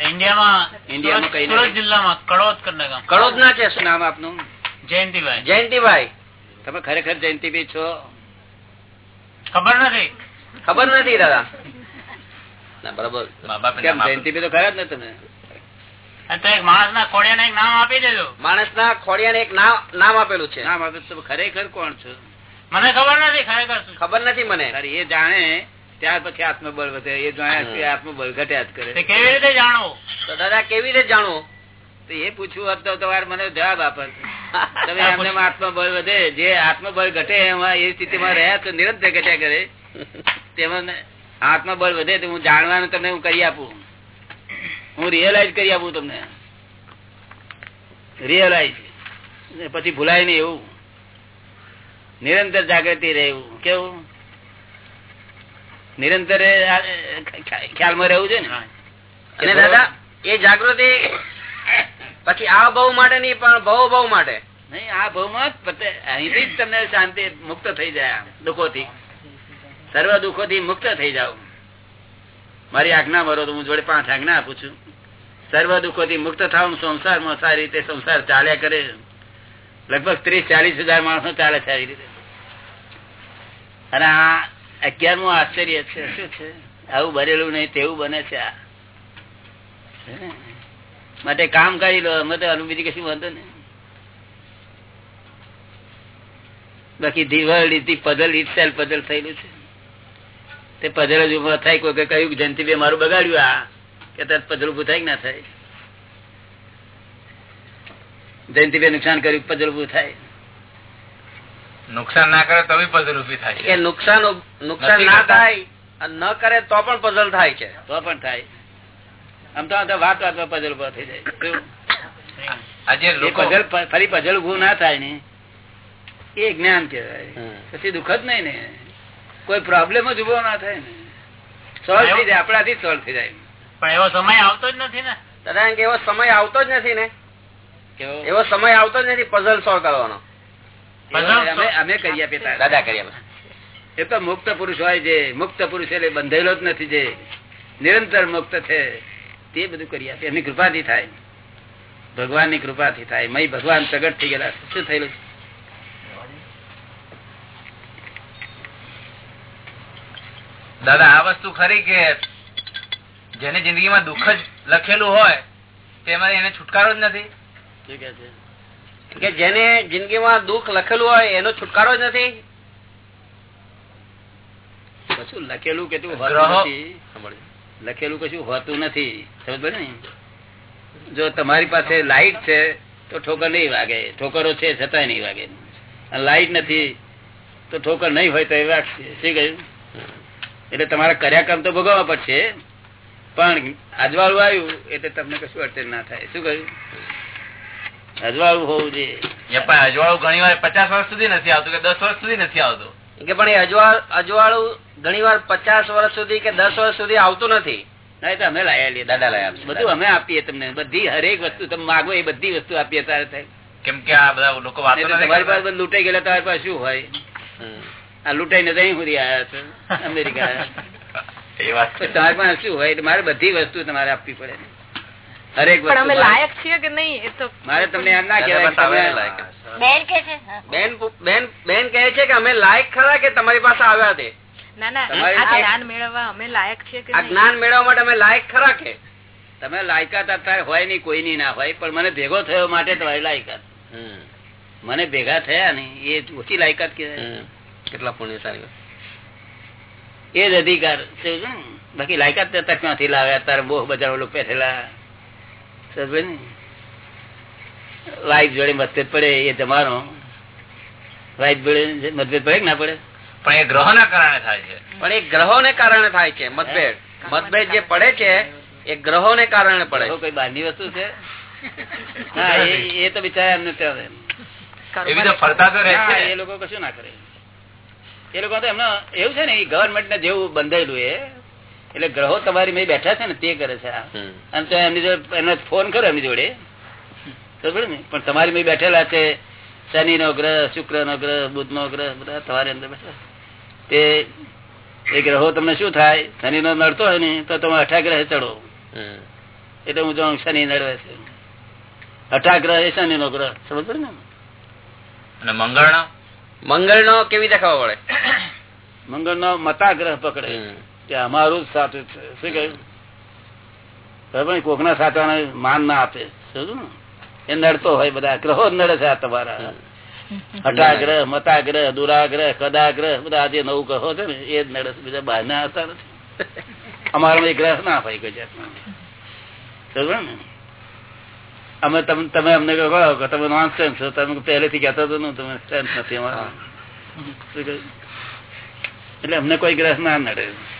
ઇન્ડિયામાં ઇન્ડિયામાં કઈ સુરત જિલ્લામાં કડોદ કરીને કડોદ ના છે શું નામ આપનું? જયંતિભાઈ. જયંતિભાઈ. તમે ખરેખર જયંતિભાઈ છો? ખબર નથી. ખબર નથી દાદા. બરાબર. કેમ નામ આપ્યું. જયંતિભાઈ તો ખરા જ ને તમે? એક માણસ ના નામ આપી દેજો. માણસના ખોડિયાને એક નામ નામ આપેલું છે. નામ આપેલું તો ખરેખર કોણ છો? મને ખબર નથી ખરેખર ખબર નથી મને. અરે એ જાણે ત્યાર પછી આત્મબળ વધે. એ જાણ્યા આત્મબળ ઘટ્યા જ કરે. કેવી રીતે જાણો? તો દાદા કેવી રીતે જાણો? તો એ પૂછવું હોત તો તમારે મને જવાબ તમે એમને આત્મબળ વધે. જે આત્મબળ ઘટે એમાં એ સ્થિતિમાં રહ્યા તો નિરંતર ઘટ્યા કરે. તેમાં આત્મબળ વધે તો હું જાણવાનું તમને હું કરી આપું. હું રિયલાઇઝ કરી આપું તમને. રિયલાઇઝ પછી ભૂલાય નહીં એવું. નિરંતર જાગૃતિ રહેવું કેવું? નિરંતર ખ્યાલમાં રહેવું છે ને? અને દાદા એ જાગૃતિ પછી આ બહુ માટે નહીં પણ બહુ બહુ માટે. નહીં આ ભાવમાં જ અહીંથી જ તમને શાંતિ મુક્ત થઈ જાય દુઃખોથી. સર્વ દુઃખોથી મુક્ત થઈ જાવ મારી આજ્ઞા ભરો તો હું જોડે પાંચ આજ્ઞા આપું છું. સર્વ દુઃખોથી મુક્ત થાવ સંસારમાં સારી રીતે સંસાર ચાલ્યા કરે. લગભગ ત્રીસ ચાલીસ હજાર માણસો ચાલે છે આવી રીતે. અને આ અગિયારમું આશ્ચર્ય છે. શું છે? આવું બનેલું નહીં, તેવું બને છે આ. માટે કામ કરી લો, અમે તો બીજી કશું વાંધો નહીં. બાકી ધી પદલ ઇટસેલ પદલ થયેલું છે. તે પધલ જ ઊભો થાય કોઈ કહ્યું કે જયંતિબે મારું બગાડ્યું આ, કે તરત પઝલ ઉભું થાય કે ના થાય? જયંતિબે નુકસાન કર્યું પઝલ ઉભું થાય. નુકસાન ના કરે તો બી પઝલ ઊભી થાય છે. નુકસાન નુકસાન ના થાય અને ન કરે તો પણ પઝલ થાય છે. તો પણ થાય. આમ તો આ તો વાત વાત પઝલ ઊભો થઈ જાય. આજે પઝલ ફરી પઝલ ઉભું ના થાય ને એ જ્ઞાન કેવાય પછી દુઃખ જ નહીં ને. કોઈ પ્રોબ્લેમ જ ઊભો ના થાય ને. સોલ્વ થઈ જાય આપણાથી સોલ્વ થઈ જાય. પણ એવો સમય આવતો જ નથી ને. દાદા કે એવો સમય આવતો જ નથી ને. એવો સમય આવતો જ નથી પઝલ સોલ્વ કરવાનો. અમે અમે કરી આપીએ તારે. દાદા કર્યા એ તો મુક્ત પુરુષ હોય છે. મુક્ત પુરુષ એટલે બંધેલો જ નથી જે. નિરંતર મુક્ત છે. તે બધું કરી આપે. એમની કૃપાથી થાય. ભગવાનની કૃપાથી થાય. મય ભગવાન પ્રગટ થઈ ગયેલા. શું થયેલું દાદા આ વસ્તુ ખરી કે જેની જિંદગીમાં દુઃખ જ લખેલું હોય તેમાં એને છુટકારો જ નથી? શું કે છે? કે જેને જિંદગીમાં દુઃખ લખેલું હોય એનો છુટકારો જ નથી? કશું લખેલું કેટલું લખેલું કશું હોતું નથી. સમજ ને? જો તમારી પાસે લાઈટ છે તો ઠોકર નહીં વાગે. ઠોકરો છે છતાંય નહીં વાગે. લાઈટ નથી તો ઠોકર નહીં હોય તો એ વાગશે. શું કહ્યું? એટલે તમારા કર્યા કામ તો ભોગવવા પડશે. પણ આજવાળું આવ્યું એટલે તમને કશું અડચણ ના થાય. શું કહ્યું? અજવાળું હોવું જોઈએ. પણ અજવાળું ઘણી વાર પચાસ વર્ષ સુધી નથી આવતું કે દસ વર્ષ સુધી નથી આવતું. કે પણ એ અજવાળ અજવાળું ઘણી વાર પચાસ વર્ષ સુધી કે દસ વર્ષ સુધી આવતું નથી. તો અમે લાયા લઈએ દાદા લાયા બધું અમે આપીએ તમને. બધી હરેક વસ્તુ તમે માગો એ બધી વસ્તુ આપીએ તારે થાય કેમ કે આ બધા લોકો તમારી પાસે લૂંટાઈ ગયેલા તમારી પાસે શું હોય? આ લૂંટાઈને અહીં સુધી આવ્યા છે અમેરિકા એ વાત તમારી પાસે શું હોય? મારે બધી વસ્તુ તમારે આપવી પડે. હરેક પણ અમે લાયક છીએ કે નહીં એ તો મારે તમને એમ ના કહેવાય કે તમે- લાયક. બેન કે છે બેન બેન બેન કહે છે કે અમે લાયક ખરા કે તમારી પાસે આવ્યા તે? ના ના તમારી આ પાસે- જ્ઞાન મેળવવા અમે લાયક છીએ કે જ્ઞાન મેળવવા માટે અમે લાયક ખરા કે? તમે લાયકાત અત્યારે હોય નહીં કોઈની ના હોય પણ મને ભેગો થયો માટે તમારી લાયકાત. મને ભેગા થયા ને એ ઓછી લાયકાત કહેવાય. કેટલા પુણ્ય સારી એ જ અધિકાર છે બાકી લાયકાત અત્યારે ક્યાંથી લાવ્યા અત્યારે બહુ બધા પેઠેલા વાઈફ જોડે મતભેદ પડે એ તમારો. વાઈફ જોડે મતભેદ પડે કે ના પડે? પણ એ ગ્રહોના કારણે થાય છે. પણ એ ગ્રહોને કારણે થાય છે મતભેદ? મતભેદ જે પડે છે એ ગ્રહોને કારણે પડે તો કોઈ બહારની વસ્તુ છે? હા એ એ તો બિચારા એમને ત્યાં ફરતા તો એ લોકો કશું ના કરે. એ લોકો તો એમને એવું છે ને એ ગવર્મેન્ટ ને જેવું બંધાયેલું એ. એટલે ગ્રહો તમારી મેં બેઠા છે ને તે કરે છે અને તો એમની જોડે એનો ફોન કરો એમની જોડે. ને? પણ તમારી મેં બેઠેલા છે શનિ નો ગ્રહ શુક્ર નો ગ્રહ બુધ નો ગ્રહ બધા તમારી અંદર બેઠા તે એ ગ્રહો તમને શું થાય? શનિ નો નડતો હોય ને તો તમે અઠાગ્રહે ચડો. એટલે હું જાઉં શનિ નડવે છે. અઠાગ્રહ એ શનિ નો ગ્રહ. સમજ ને? અને મંગળનો? મંગળનો કેવી રીતે ખબર પડે? મંગળ નો મતા ગ્રહ પકડે. કે અમારું છે. શું કહ્યું ને? કોકના સાચવાને માન ના આપે. શું એ નડતો હોય બધા ગ્રહો નડે છે તમારા. હટાગ્રહ મતાગ્રહ, દુરાગ્રહ, કદાગ્રહ, બધા આજે નવું ગ્રહો છે ને, એ જ નડે છે. બીજા બહાર ના આવતા નથી. અમારામાં એ ગ્રહ ના હોય ગુજરાતમાં ને? અમે તમે તમે અમને કહો કે તમે નોન છો. તમે પહેલેથી કહેતા તો તમે સ્ટ્રેન્થ નથી અમારા. એટલે અમને કોઈ ગ્રહ ના નડે. ને?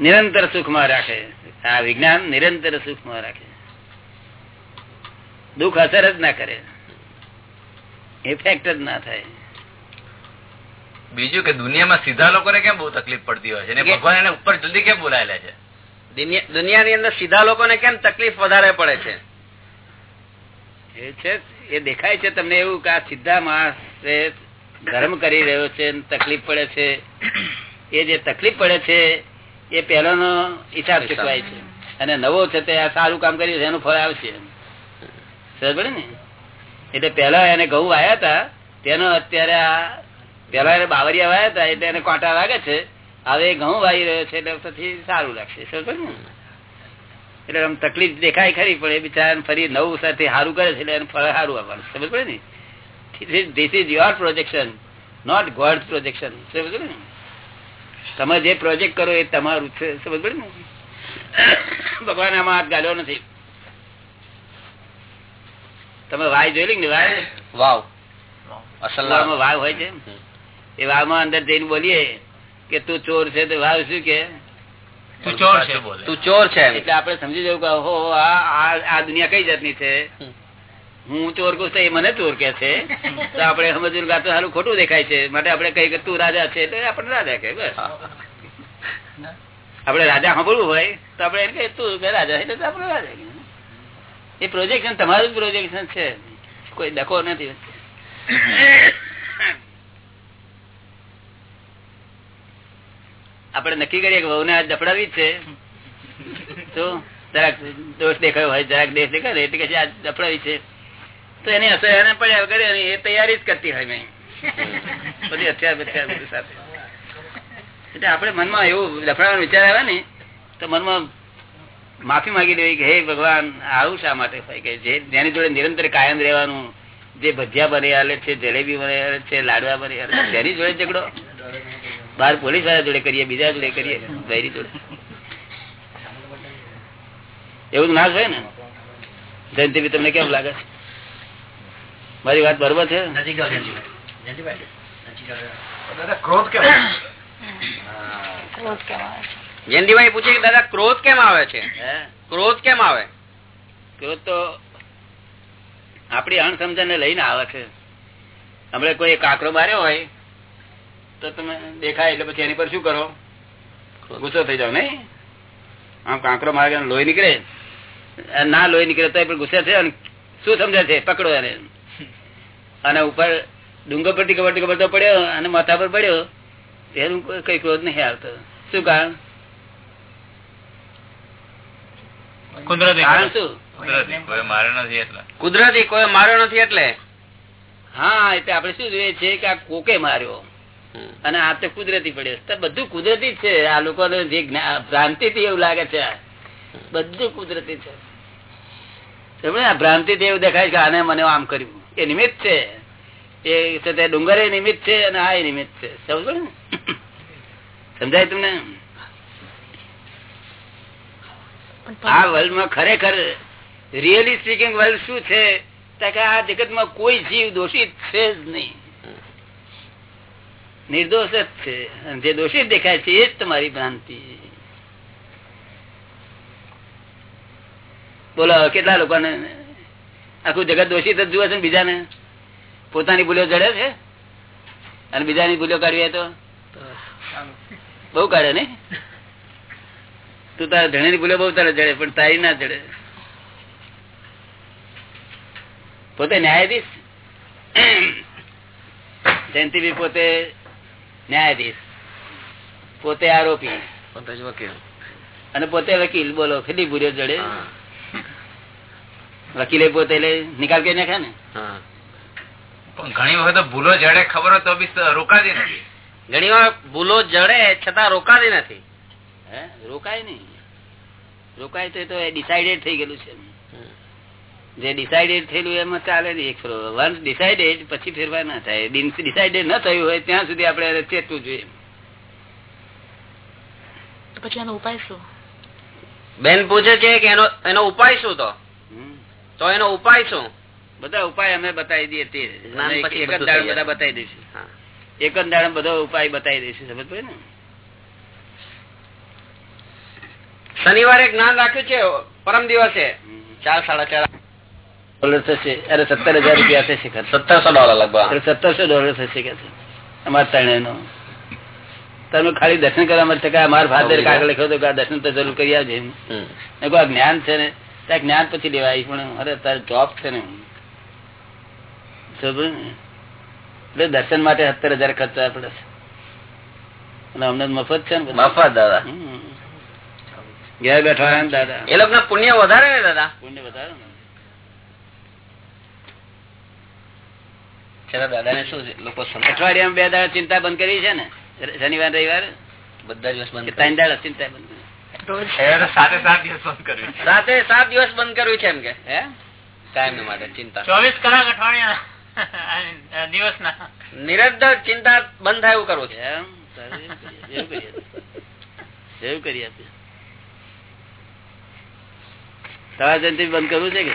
નિરંતર સુખમાં રાખે આ વિજ્ઞાન નિરંતર સુખમાં રાખે દુઃખ અસર જ ના કરે ઇફેક્ટ જ ના થાય બીજું કે દુનિયામાં સીધા લોકોને કેમ બહુ તકલીફ પડતી હોય છે? ભગવાન એને ઉપર જલ્દી કેમ બોલાયેલા છે? દુનિયા- દુનિયાની અંદર સીધા લોકોને કેમ તકલીફ વધારે પડે છે? એ છે એ દેખાય છે તમને એવું કે આ સીધા માણસ એ ધર્મ કરી રહ્યો છે તકલીફ પડે છે. એ જે તકલીફ પડે છે એ પહેલાનો હિસાબ ચૂકવાય છે. અને નવો છે તે આ સારું કામ કર્યું છે એનું ફળ આવશે. સમજ પડે ને? એટલે પેલા એને ઘઉં વાયા હતા તેનો અત્યારે આ પેલા એને બાવરિયા વાયા હતા એટલે એને કાંટા લાગે છે. હવે એ ઘઉં વાઈ રહ્યો છે એટલે પછી સારું લાગશે. સમજ પડે ને? એટલે આમ તકલીફ દેખાય ખરી પણ એ બિચારા ફરી નવું સાથે સારું કરે છે એટલે એનું ફળ સારું આવવાનું. સમજ પડે ને? This is your projection not God projection સમજ ને? તમે જે પ્રોજેક્ટ કરો એ તમારું છે સમજ પડે ને? ભગવાન આમાં હાથ ગાલ્યો નથી. તમે વાય જોયેલી ને વાય? વાવ. અસલ વાવ હોય છે એ વાવમાં અંદર જઈને બોલીએ કે તું ચોર છે તો વાવ શું કે? તું ચોર છે. તું ચોર છે. એટલે આપણે સમજી જવું કે આ આ દુનિયા કઈ જાતની છે? હું ચોર કુશ એ મને ચોર કે છે. તો આપડે સમજવું ગાતો સારું ખોટું દેખાય છે. માટે આપણે કઈ કે તું રાજા છે તો આપણે રાજા કે બસ. આપડે રાજા સાંભળવું હોય તો આપણે એમ કે તું કે રાજા એટલે તો આપણે રાજા. એ પ્રોજેક્શન તમારું જ પ્રોજેક્શન છે. કોઈ ડકો નથી. આપણે નક્કી કરીએ કે વહુને આજ દફડાવી જ છે. તો જરાક દોષ દેખાયો હોય જરાક દેશ દેખાય એટલે કે આજ દફડાવી છે. તો એની અસર એને પણ એ તૈયારી જ કરતી હોય મેં. બધી હથિયાર બથિયાર બધું સાથે. એટલે આપણે મનમાં એવું લફડાવાનો વિચાર આવે ને તો મનમાં માફી માંગી દેવી કે હે ભગવાન આવું શા માટે થાય? કે જે જેની જોડે નિરંતર કાયમ રહેવાનું જે ભજીયા બની આલે છે જલેબી બની આલે છે લાડવા બની આલે છે તેની જોડે ઝઘડો? બહાર પોલીસવાળા જોડે કરીએ બીજા જોડે કરીએ વૈરી જોડે. એવું ના હોય ને. જયંતિભાઈ તમને કેમ લાગે? છે મારી વાત બરોબર છે? જયંતિભાઈ પૂછે કે દાદા ક્રોધ કેમ આવે છે? ક્રોધ કેમ આવે? ક્રોધ તો આપણી અણસમજણ ને લઈને આવે છે. હમણાં કોઈ કાકરો માર્યો હોય તો તમે દેખાય એટલે પછી એની પર શું કરો? ગુસ્સો થઈ જાવ નઈ આમ કાંકરો મારે લોહી નીકળે. ના લોહી નીકળે તો પણ ગુસ્સે છે અને શું સમજે છે? પકડો એને. અને ઉપર ડુંગર પરથી કબડતી કબડતો પડ્યો અને માથા પર પડ્યો. એનું કઈ ક્રોધ નહીં આવતો. શું કારણ? કુદરતી કોઈ. મારે નથી એટલે. કુદરતી કોઈ માર્યો નથી એટલે? હા એટલે આપણે શું જોઈએ છે કે આ કોકે માર્યો? અને આ તો કુદરતી પડ્યો. બધું કુદરતી છે. આ લોકોને જે ભ્રાંતિ થી એવું લાગે છે. બધું કુદરતી છે. ભ્રાંતિ થી એવું દેખાય છે આને મને આમ કર્યું. એ નિમિત્ત છે. એ ડુંગર એ નિમિત્ત છે અને આ એ નિમિત્ત છે. સમજો ને? સમજાય તમને? આ વર્લ્ડમાં ખરેખર રિયલી સ્પીકિંગ વર્લ્ડ શું છે? કે આ જગતમાં કોઈ જીવ દોષિત છે જ નહીં. નિર્દોષ જ છે. જે દોષિત દેખાય છે, એ જ તમારી ભ્રાંતિ. બોલો, કેટલા લોકોને આખું જગત દોષિત જ જુએ છે બીજાને? પોતાની ભૂલો જડે છે? અને બીજાની ભૂલો કાઢવી તો? બહુ કાઢે ને? તું તારા ધણીની ભૂલો બહુ તારે જડે પણ તારી ના જડે. પોતે ન્યાયાધીશ? જયંતિભાઈ પોતે ન્યાયાધીશ. પોતે આરોપી. પોતે જ વકીલ. અને પોતે વકીલ બોલો કેટલી ભૂલો જડે? વકીલે પોતે નિકાલ કરી નાખે ને? ઘણી વખત ભૂલો જડે ખબર હોય તો બી રોકાતી નથી. ઘણી વાર ભૂલો જડે છતાં રોકાતી નથી. રોકાય નહીં. રોકાય તો એ તો ડિસાઇડેડ થઈ ગયેલું છે જે ડિસાઇડેડ થયેલું એમાં ચાલે નહીં. એક વન્સ ડિસાઇડેડ પછી ફેરવા ના થાય. ડિસાઇડેડ ન થયું હોય ત્યાં સુધી આપણે ચેતવું જોઈએ. પછી એનો ઉપાય શું? બેન પૂછે છે કે એનો એનો ઉપાય શું તો. તો એનો ઉપાય શું? બધા ઉપાય અમે બતાવી દઈએ તે. એક જ બધું બધા બતાવી દઈશું. એક જ દાડે બધો ઉપાય બતાવી દઈશું સમજ પડી ને? શનિવારે જ્ઞાન રાખ્યું છે પરમ દિવસે. ચાર સાડા ચાર. ડોલર થશે અરે સત્તર હજાર રૂપિયા થશે સત્તરસો ડોલર લગભગ. સત્તરસો ડોલર થશે કે અમારા ત્રણેયનો. તમે ખાલી દર્શન કરવા માટે અમારા ફાધર કાગળ લખ્યો હતો કે દર્શન તો જરૂર કરી આવજે એમ. જ્ઞાન છે ને જ્ઞાન પછી લેવાય પણ અરે તારે જોબ છે ને. એટલે દર્શન માટે સત્તર હજાર ખર્ચવા પડે છે. અને અમને મફત છે ને. મફત દાદા. ઘેર બેઠા ને દાદા. એ લોકો પુણ્ય વધારે ને દાદા. પુણ્ય વધારે ને. અઠવાડિયામાં બે દાડા ચિંતા બંધ કરી છે ને? શનિવાર રવિવાર? બધા દિવસ બંધ કે ત્રણ દાડા ચિંતા બંધ સાથે સાત દિવસ બંધ કર્યું રાતે સાત દિવસ બંધ કર્યું છે એમ કે? હે? કાયમ માટે ચિંતા. ચોવીસ કલાક અઠવાડિયા દિવસના. નિરંતર ચિંતા બંધ થાય એવું કરવું છે. એવું કરી આપીએ. તારા જયંતિ બંધ કરવું છે કે?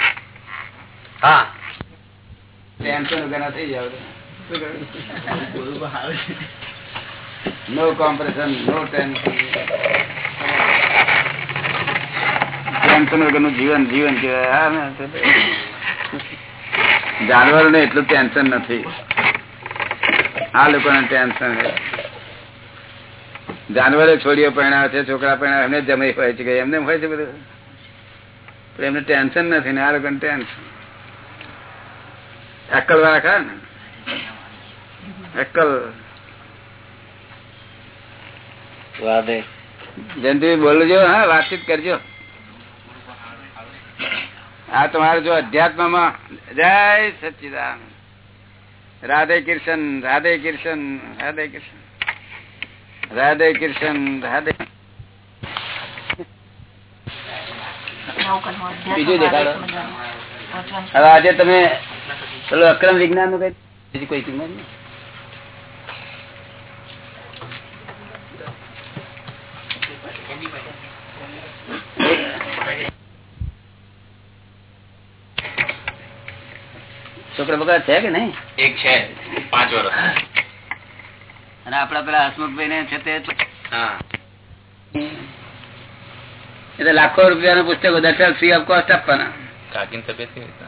હા. ટેન્શન વગરના થઈ જાવ no compression no tension tension વગરનું જીવન જીવન કહેવાય. હા ને એટલું ટેન્શન નથી. આ લોકોને ટેન્શન જાનવરે છોડીઓ પરણાવે છે છોકરા પરણાવે એમને જમી હોય છે એમને હોય છે બધું. પણ એમને ટેન્શન નથી ને આ લોકોને ટેન્શન. અક્કલ વાળા ખરા ને? અક્કલ. જયંતિ બોલજો હા વાતચીત કરજો. આ તમારે જો અધ્યાત્મમાં જય સચિદાન રાધે કૃષ્ણ રાધે કૃષ્ણ રાધે કૃષ્ણ રાધે કૃષ્ણ રાધે બીજું દેખાડો. હવે આજે તમે પેલું અક્રમ વિજ્ઞાનનું કઈ બીજી કોઈ કિંમત નહીં. છોકરા બગડ છે કે નહીં? એક છે પાંચ વર્ષ. અને આપડા પેલા હસમુખભાઈ ને છે તે એટલે લાખો રૂપિયાનું પુસ્તક દર્શન ફ્રી ઓફ કોસ્ટ આપવાના. કાકીની તબિયત કેવી રીતે?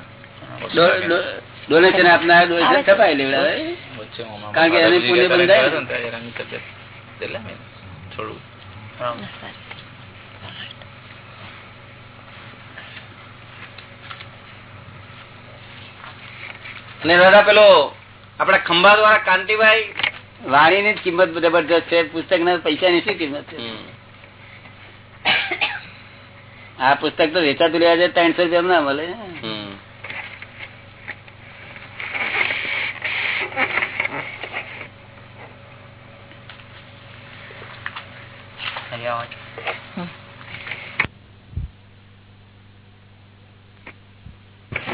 ડોનેશન આપનાર ડોનેશન છપાઈ લેવડાવે. કારણ કે એની પુણ્ય બંધાય ગયા હતા ને ત્યારે એની તબિયત એટલે મેં થોડું અને દાદા પેલો આપડા ખંભા દ્વારા કાંતિભાઈ વાણી ની જ કિંમત જબરજસ્ત છે પુસ્તક ના પૈસા ની શું કિંમત છે? આ પુસ્તક તો વેચાતું લેવા જાય ત્રણસો રૂપિયા ના મળે.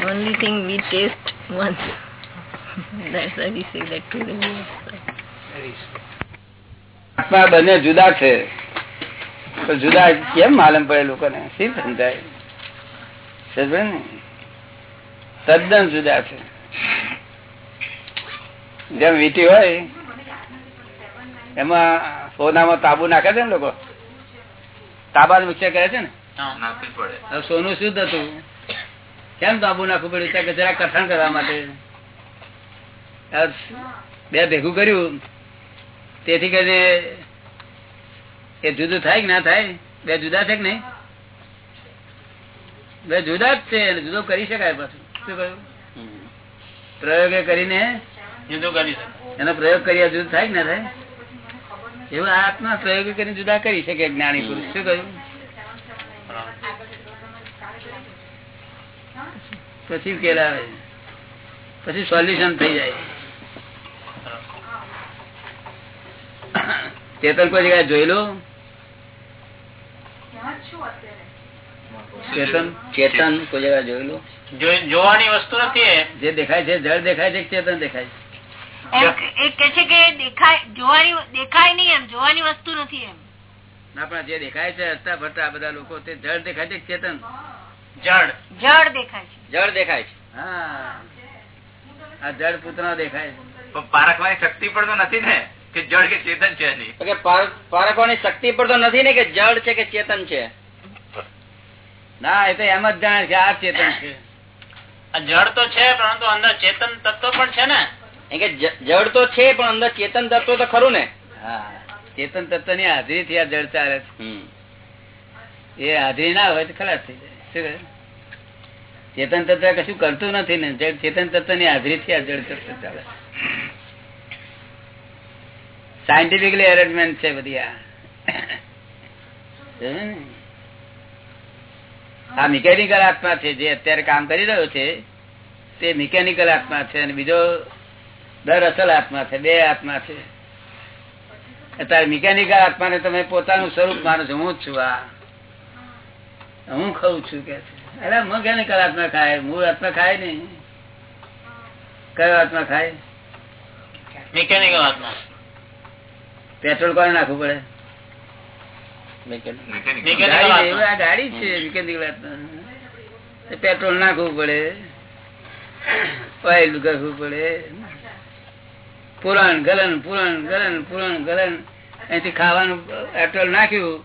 Only thing we taste. Once. That's why we say that to the આત્મા બંને જુદા છે. તો જુદા કેમ માલમ પડે લોકોને શી સમજાય? સમજે ને? તદ્દન જુદા છે. જેમ વીટી હોય એમાં સોનામાં તાબુ નાખે છે ને લોકો? તાબા મિક્સર કરે છે ને? સોનું શુદ્ધ હતું. કેમ તાબુ નાખવું પડ્યું કે જરા કથન કરવા માટે? બે ભેગું કર્યું. તેથી કરીને એ જુદું થાય કે ના થાય? બે જુદા છે કે નહીં? બે જુદા જ છે જુદો કરી શકાય પાછું. શું કહ્યું? પ્રયોગ કરીને જુદો કરી એનો પ્રયોગ કરી જુદું થાય કે ના થાય? એવું આત્મા પ્રયોગ કરીને જુદા કરી શકે જ્ઞાની પુરુષ. શું કહ્યું? પછી ઉકેલ આવે પછી સોલ્યુશન થઈ જાય. ચેતન કોઈ જગ્યાએ જોયેલું? ચેતન? ચેતન કોઈ જગ્યાએ જોઈ લો જોવાની વસ્તુ નથી જે દેખાય છે જળ દેખાય છે ચેતન દેખાય છે? એમ કે- એ કે છે કે દેખાય નહીં એમ જોવાની વસ્તુ નથી એમ. ના પણ જે દેખાય છે હસતા ફરતા બધા લોકો તે જળ દેખાય છે ચેતન? જડ જળ દેખાય છે. જળ દેખાય છે. હા. જળ પુત્ર દેખાય છે. પારખવાની શક્તિ પણ તો નથી ને કે જળ કે ચેતન છે કે પારખવાની શક્તિ પણ તો નથી ને કે જળ છે કે ચેતન છે? ના એ તો એમ જ જાણે છે આ ચેતન છે. જળ તો છે પરંતુ અંદર ચેતન તત્વ પણ છે ને. એ કે જળ તો છે પણ અંદર ચેતન તત્વ તો ખરું ને. હા ચેતન તત્વની હાજરી થી આ જળ ચાલે છે. એ હાજરી ના હોય તો ખલાસ થઈ જાય. ચેતન તત્વ કશું કરતું નથી ને. ચેતન તત્વની હાજરી થી આ જળ તત્વ ચાલે. સાયન્ટિફિકલી અરેન્જમેન્ટ છે બધી? આ. મિકેનિકલ આત્મા છે, જે અત્યારે કામ કરી રહ્યો છે, તે મિકેનિકલ આત્મા છે અને બીજો દર અસલ આત્મા છે, બે આત્મા છે. અત્યારે મિકેનિકલ આત્માને તમે પોતાનું સ્વરૂપ માનો છો. હું જ છું આ. હું ખાઉં છું કે અરે કયો આત્મા ખાય? મૂળ આત્મા ખાય નહીં કયો આત્મા ખાય? મિકેનિકલ આત્મા પેટ્રોલ કોને નાખવું પડે? ગાડી છે મિકેનિકલ આત્મા. પેટ્રોલ નાખવું પડે. ઓઇલ કરવું પડે. પુરાણ ગલન પુરાણ ગલન પુરાણ ગલન. અહીંથી ખાવાનું પેટ્રોલ નાખ્યું.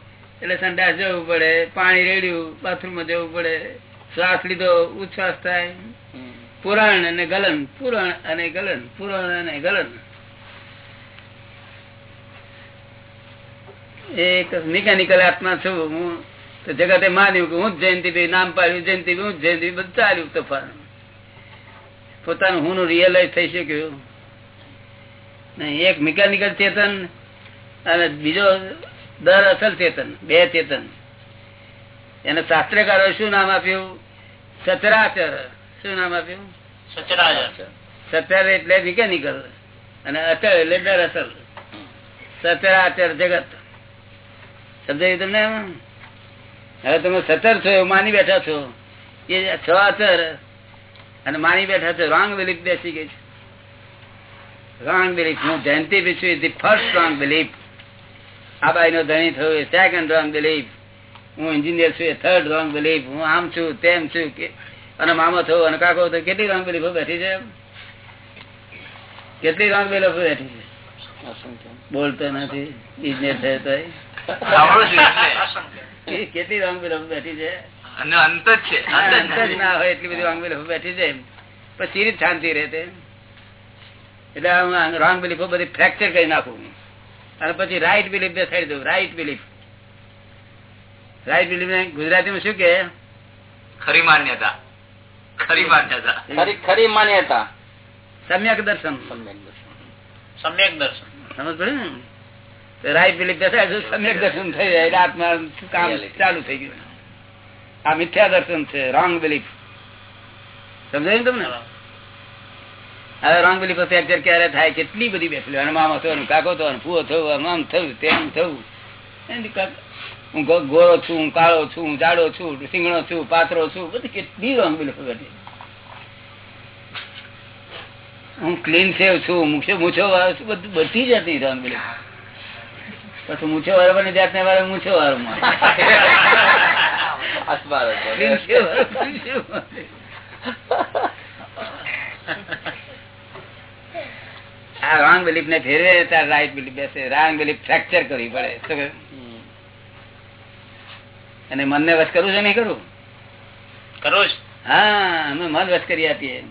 એટલે સંડાસ જવું પડે, પાણી રેડ્યું, બાથરૂમમાં જવું પડે, શ્વાસ લીધો, ઉચ્છ્વાસ થાય. પુરાણ અને ગલન, પુરાણ અને ગલન, પુરાણ અને ગલન. એક મિકેનિકલ આત્મા છું હું. તો જગતે માન્યું કે હું જ જયંતિભાઈ નામ પાડ્યું જયંતિભાઈ હું જ જયંતિભાઈ બધું ચાલ્યું તોફાન. પોતાનું હું રિયલાઇઝ થઈ શક્યું. એક મિકેનિકલ ચેતન અને બીજો દર અસલ ચેતન બે ચેતન. એને શાસ્ત્રકારો શું નામ આપ્યું? સચરાચર. શું નામ આપ્યું? સચરાચર. સચર એટલે મિકેનિકલ અને અચળ એટલે દર અસલ. સચરાચર જગત. સમજાયું તમને હવે તમે સતર છો એવું માની બેઠા છો. એ છ અચર અને માની બેઠા છો. રોંગ બિલીફ બેસી ગઈ છે. Wrong belief. હું જયંતિ વિશ્વ ફર્સ્ટ રોંગ બિલીફ. આ બાઈ નો ધણી થયું એ સેકન્ડ રોંગ બિલીફ હું એન્જિનિયર છું એ થર્ડ રોંગ બિલીફ હું આમ છું તેમ છું કે અને મામો થયો અને કાકો થયો કેટલી રોંગ બિલીફો બેઠી છે કેટલી રોંગ બિલીફો બેઠી છે? બોલતો નથી ઇજનેર થયો. એ. કેટલી રોંગ બિલીફો બેઠી છે? અંત જ છે અંત. ના હોય એટલી બધી રોંગ બિલીફો બેઠી છે પછી શાંતિ રહેતે એટલે હું રોંગ બિલીફો બધી ફ્રેકચર કરી નાખું અને પછી રાઈટ બિલીફ બેસાડી દઉં. રાઈટ બિલીફ રાઈટ બિલીફ ને ગુજરાતીમાં શું કે? ખરી માન્યતા. ખરી માન્યતા. ખરી ખરી માન્યતા. સમ્યક દર્શન. સમ્યક દર્શન. સમજ પડે ને? રાઈટ બિલીફ બેસાડી સમ્યક દર્શન થઈ જાય. એટલે આત્મા કામ ચાલુ થઈ ગયું. આ મિથ્યા દર્શન છે રોંગ બિલીફ સમજાયું ને તમને? હવે રોંગ બિલીફ ફ્રેક્ચર ક્યારે થાય? કેટલી બધી બેસલી અને મામા થયો કાકો થયો અને ફૂવો થયો આમ થયું તેમ થયું. હું ગોરો છું હું કાળો છું હું જાડો છું સિંગણો છું પાત્રો છું બધી કેટલી રોંગ બિલીફ બેઠી હું ક્લીન સેવ છું મૂછો મૂછો વાળો છું બધું બધી જાતની રોંગ બિલીફ પછી મૂછો વાળવાની જાતને વાળો મૂછો વાળો ક્લીન સેવ વાળો clean સેવ વાળો. આ રોંગ બિલીફ ને ફેરવે ત્યારે રાઈટ બિલીફ બેસે. રોંગ બિલીફ ફ્રેકચર કરવી પડે? અને મનને વશ કરવું છે નહીં કરું? કરું હા અમે મન વશ કરી આપીએ.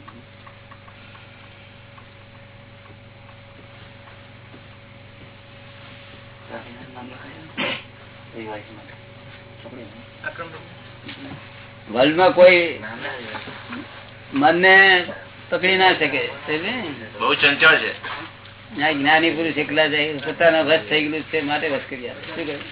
વર્લ્ડમાં કોઈ મનને પકડી ના શકે બહુ ચંચળ છે. જ્ઞાની પુરુષ એકલા જાય પોતાનો વસ થઈ ગયેલું છે માટે વસ કરી આપે. શું કહ્યું?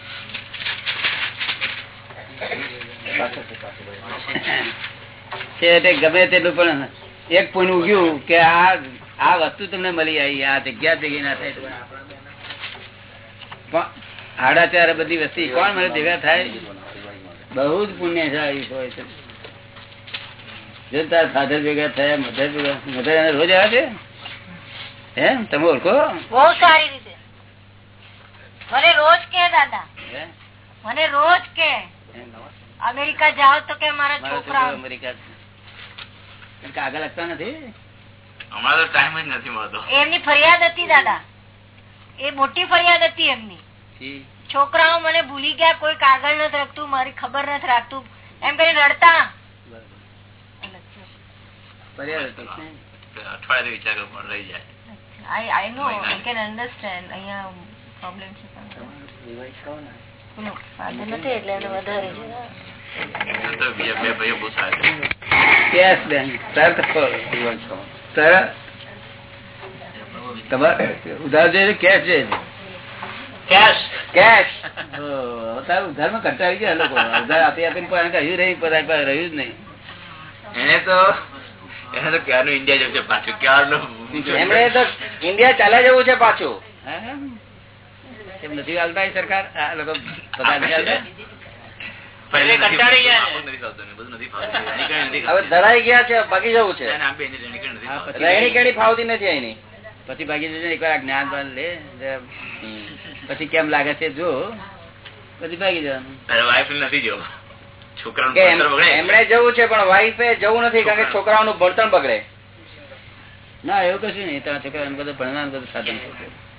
છેવટે ગમે તેટલું પણ એક point ઉગ્યું કે આ આ વસ્તુ તમને મળી આવી આ જગ્યા ભેગી ના થાય. હાડા પણ ચાર બધી વસ્તી કોણ મને ભેગા થાય? બહુ જ પુણ્યશાળી હોય છે જો તાર ફાધર ભેગા થયા મધર ભેગા મધર એને રોજ આવે છે? હે? તમે ઓળખો? બહુ સારી રીતે. મને રોજ કે દાદા. મને રોજ કે. અમેરિકા જાઓ તો કે મારા છોકરા અમેરિકા કાગળ લગતા નથી? અમારો ટાઈમ જ નથી મળતો. એમની ફરિયાદ હતી દાદા. એ મોટી ફરિયાદ હતી એમની. છોકરાઓ મને ભૂલી ગયા કોઈ કાગળ નથી રાખતું મારી ખબર નથી રાખતું. એમ કરીને રડતા? અઠવાડિયે વિચાર પણ રહી જાય. અહીંયા પ્રોબ્લેમ છે ફાધર નથી એટલે એને વધારે ઉધાર ઉધારમાં કંટાળી ગયા લોકો. ઉધાર આપી આપીને પણ કહ્યું નહીં રહ્યું જ નહીં. એને તો એને તો ક્યારનું ઇન્ડિયા જવું છે પાછું? ક્યારનું? એમણે તો ઇન્ડિયા ચાલ્યા જવું છે પાછું. એમ નથી હાલતા સરકાર? આ લોકો બધા ફાવતું ને, બધું નથી ફાવતું. એની કાંઈ હવે ધરાઈ ગયા છે ભાગી જવું છે. ના, ના, બે એની રેણી કાંઈ નથી હા, ફાવતું. પછી- રહેણી કેણી ફાવતી નથી એની પછી ભાગી જશે એકવાર આ જ્ઞાન લે. પછી કેમ લાગે છે જો. પછી ભાગી જવાનું. નથી જોવો. એમણે જવું છે પણ વાઈફે જવું નથી કારણ કે છોકરાઓનું ભણતર બગડે. ના એવું કશું નહીં. છોકરા એમ બધું ભણવા બધું સાધન છે.